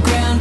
ground